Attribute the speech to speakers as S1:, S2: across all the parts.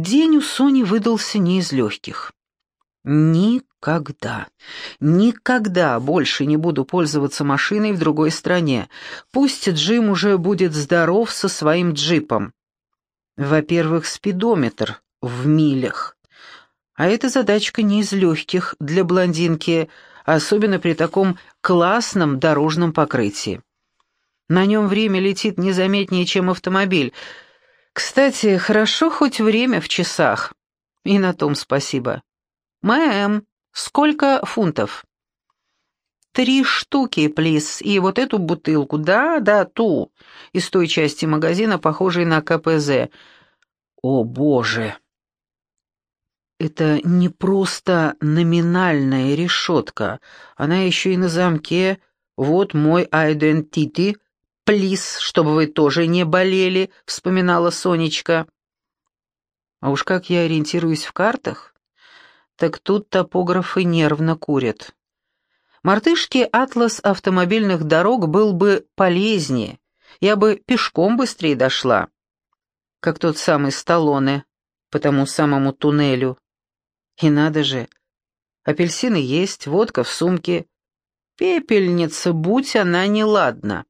S1: День у Сони выдался не из легких. Никогда, никогда больше не буду пользоваться машиной в другой стране. Пусть Джим уже будет здоров со своим джипом. Во-первых, спидометр в милях. А эта задачка не из легких для блондинки, особенно при таком классном дорожном покрытии. На нем время летит незаметнее, чем автомобиль. Кстати, хорошо хоть время в часах. И на том спасибо. «Мэм, сколько фунтов?» «Три штуки, плиз, и вот эту бутылку, да, да, ту, из той части магазина, похожей на КПЗ». «О, боже!» Это не просто номинальная решетка, она еще и на замке. Вот мой identity, плиз, чтобы вы тоже не болели, вспоминала Сонечка. А уж как я ориентируюсь в картах? Так тут топографы нервно курят. Мартышке атлас автомобильных дорог был бы полезнее, я бы пешком быстрее дошла, как тот самый Сталлоне по тому самому туннелю. И надо же, апельсины есть, водка в сумке, пепельница, будь она неладна.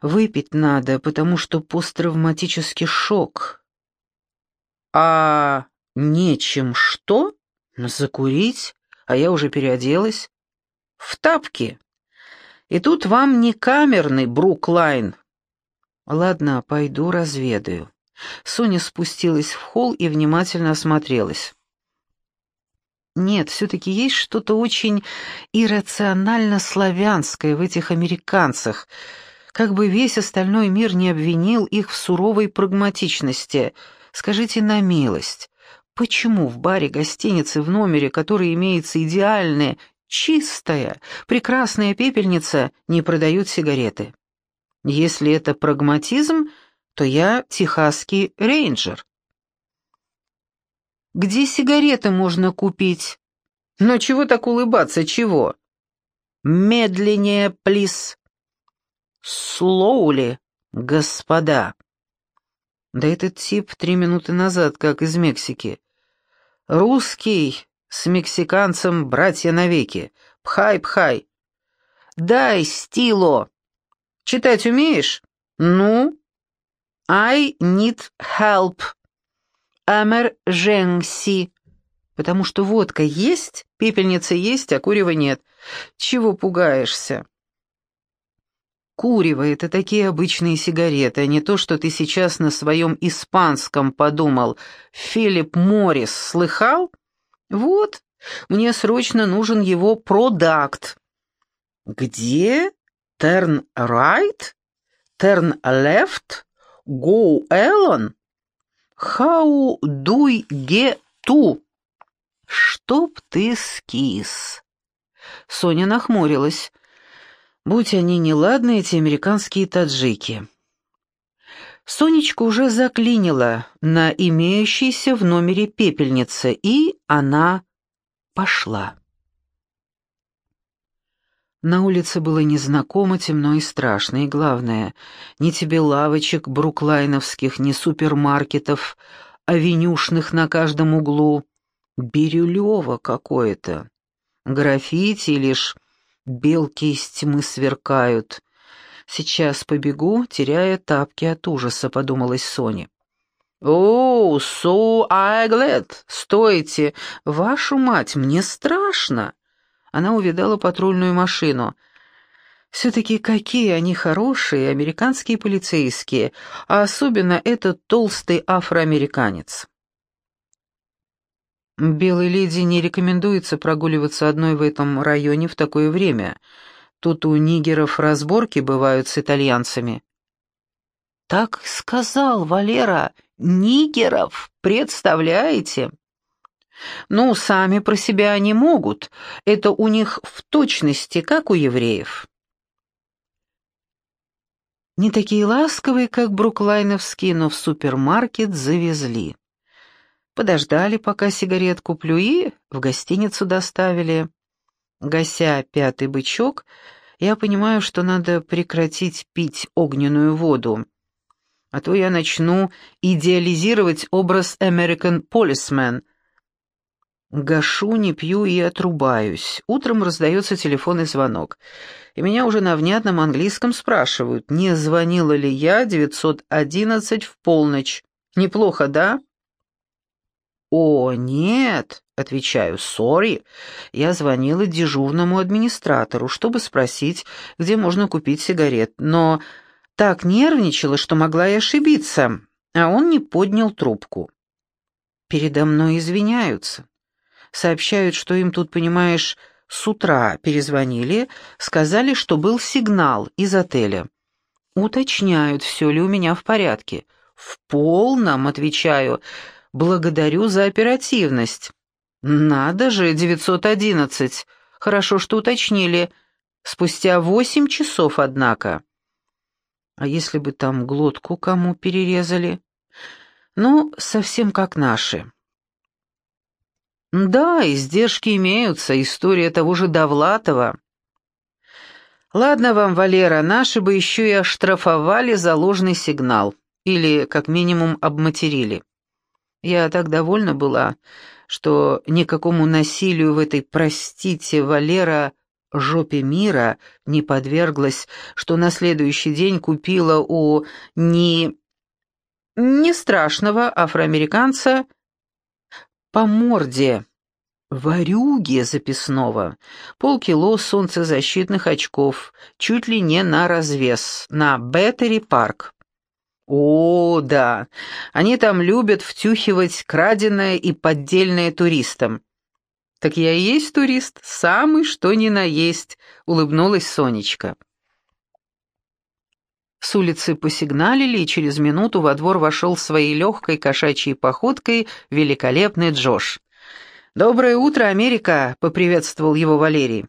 S1: Выпить надо, потому что посттравматический шок. А Нечем что? Закурить? А я уже переоделась. В тапки. И тут вам не камерный Бруклайн. Ладно, пойду разведаю. Соня спустилась в холл и внимательно осмотрелась. Нет, все-таки есть что-то очень иррационально славянское в этих американцах, как бы весь остальной мир не обвинил их в суровой прагматичности. Скажите на милость, Почему в баре гостиницы в номере, который имеется идеальная, чистая, прекрасная пепельница, не продают сигареты? Если это прагматизм, то я техасский рейнджер. Где сигареты можно купить? Но чего так улыбаться, чего? Медленнее, плиз. Слоули, господа. Да этот тип три минуты назад, как из Мексики. Русский с мексиканцем братья навеки. Пхай-пхай. Дай стило. Читать умеешь? Ну? I need help. Emergency. Потому что водка есть, пепельница есть, а курева нет. Чего пугаешься? Курево — это такие обычные сигареты, а не то, что ты сейчас на своем испанском подумал. Филипп Моррис слыхал? Вот, мне срочно нужен его продакт. Где? Turn right? Turn left? Go Эллон? How do get to? Чтоб ты скис. Соня нахмурилась. Будь они неладны, эти американские таджики. Сонечка уже заклинила на имеющейся в номере пепельнице, и она пошла. На улице было незнакомо, темно и страшно, и главное, ни тебе лавочек бруклайновских, ни супермаркетов, авенюшных на каждом углу. Бирюлево какое-то. Граффити лишь Белки из тьмы сверкают. Сейчас побегу, теряя тапки от ужаса, подумалась Соня. «О, I glad! Стойте! Вашу мать, мне страшно!» Она увидала патрульную машину. «Все-таки какие они хорошие, американские полицейские, а особенно этот толстый афроамериканец». Белой леди не рекомендуется прогуливаться одной в этом районе в такое время. Тут у нигеров разборки бывают с итальянцами. Так сказал Валера, нигеров, представляете? Ну, сами про себя они могут. Это у них в точности, как у евреев. Не такие ласковые, как бруклайновские, но в супермаркет завезли. Подождали, пока сигарет куплю, и в гостиницу доставили. Гася пятый бычок, я понимаю, что надо прекратить пить огненную воду. а то я начну идеализировать образ American Policeman. Гашу, не пью и отрубаюсь. Утром раздается телефонный звонок, и меня уже на внятном английском спрашивают, не звонила ли я 911 в полночь. Неплохо, да? «О, нет», — отвечаю, «сори». Я звонила дежурному администратору, чтобы спросить, где можно купить сигарет, но так нервничала, что могла и ошибиться, а он не поднял трубку. Передо мной извиняются. Сообщают, что им тут, понимаешь, с утра перезвонили, сказали, что был сигнал из отеля. Уточняют, все ли у меня в порядке. «В полном», — отвечаю, — Благодарю за оперативность. Надо же, 911. Хорошо, что уточнили. Спустя восемь часов, однако. А если бы там глотку кому перерезали? Ну, совсем как наши. Да, издержки имеются, история того же Довлатова. Ладно вам, Валера, наши бы еще и оштрафовали за ложный сигнал. Или, как минимум, обматерили. Я так довольна была, что никакому насилию в этой, простите, Валера, жопе мира не подверглась, что на следующий день купила у не... не страшного афроамериканца по морде варюги записного, полкило солнцезащитных очков, чуть ли не на развес, на Беттери Парк. О, да, они там любят втюхивать краденое и поддельное туристам. Так я и есть турист, самый что ни на есть, улыбнулась Сонечка. С улицы посигналили, и через минуту во двор вошел своей легкой кошачьей походкой великолепный Джош. «Доброе утро, Америка!» — поприветствовал его Валерий.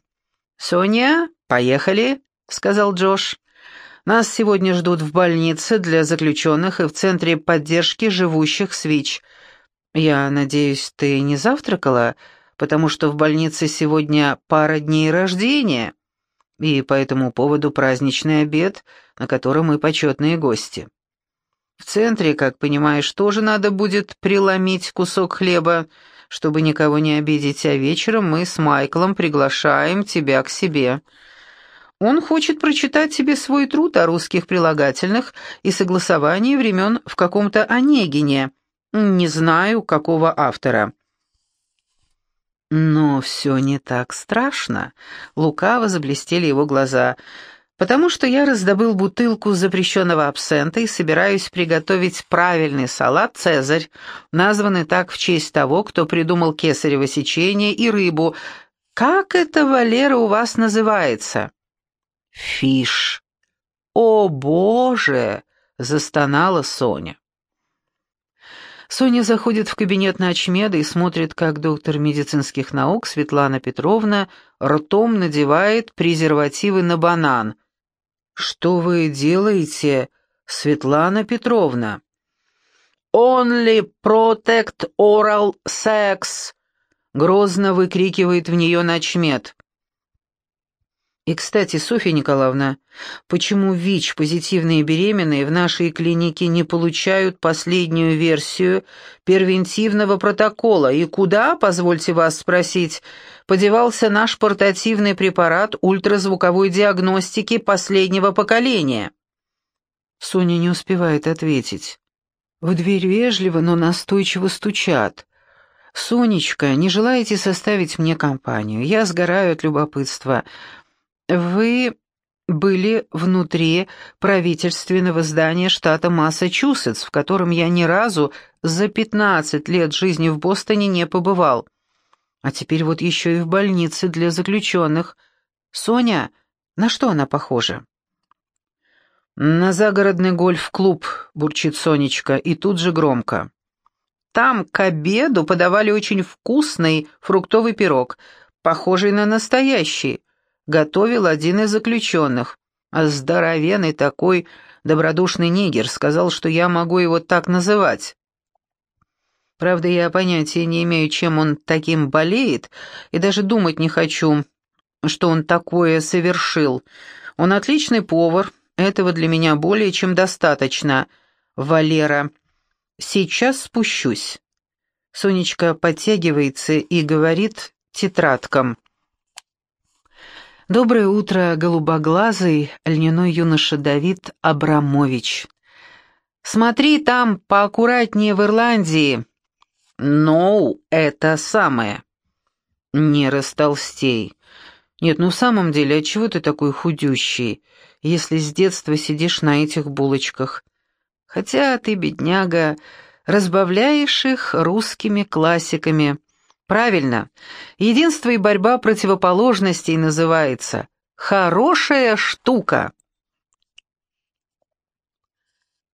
S1: «Соня, поехали!» — сказал Джош. Нас сегодня ждут в больнице для заключенных и в центре поддержки живущих с ВИЧ. Я надеюсь, ты не завтракала, потому что в больнице сегодня пара дней рождения, и по этому поводу праздничный обед, на котором мы почетные гости. В центре, как понимаешь, тоже надо будет преломить кусок хлеба, чтобы никого не обидеть, а вечером мы с Майклом приглашаем тебя к себе». Он хочет прочитать тебе свой труд о русских прилагательных и согласовании времен в каком-то Онегине. Не знаю, какого автора». Но все не так страшно. Лукаво заблестели его глаза. «Потому что я раздобыл бутылку запрещенного абсента и собираюсь приготовить правильный салат «Цезарь», названный так в честь того, кто придумал кесарево сечение и рыбу. Как это, Валера, у вас называется?» Фиш. О, боже, застонала Соня. Соня заходит в кабинет Ночмеда и смотрит, как доктор медицинских наук Светлана Петровна ртом надевает презервативы на банан. «Что вы делаете, Светлана Петровна?» «Only protect oral sex», — грозно выкрикивает в нее Ночмед. И, кстати, Софья Николаевна, почему ВИЧ позитивные беременные в нашей клинике не получают последнюю версию первентивного протокола? И куда, позвольте вас спросить, подевался наш портативный препарат ультразвуковой диагностики последнего поколения? Соня не успевает ответить. В дверь вежливо, но настойчиво стучат. «Сонечка, не желаете составить мне компанию? Я сгораю от любопытства. Вы были внутри правительственного здания штата Массачусетс, в котором я ни разу за 15 лет жизни в Бостоне не побывал. А теперь вот еще и в больнице для заключенных. Соня, на что она похожа? «На загородный гольф-клуб», — бурчит Сонечка, и тут же громко. «Там к обеду подавали очень вкусный фруктовый пирог, похожий на настоящий готовил один из заключенных. Здоровенный такой добродушный нигер сказал, что я могу его так называть. Правда, я понятия не имею, чем он таким болеет, и даже думать не хочу, что он такое совершил. Он отличный повар, этого для меня более чем достаточно. Валера. «Сейчас спущусь». Сонечка подтягивается и говорит тетрадкам. «Доброе утро, голубоглазый льняной юноша Давид Абрамович. Смотри там поаккуратнее в Ирландии». «Ну, это самое». «Не растолстей». «Нет, ну в самом деле, а чего ты такой худющий, если с детства сидишь на этих булочках? Хотя ты, бедняга, разбавляешь их русскими классиками. Правильно, единство и борьба противоположностей называется. Хорошая штука.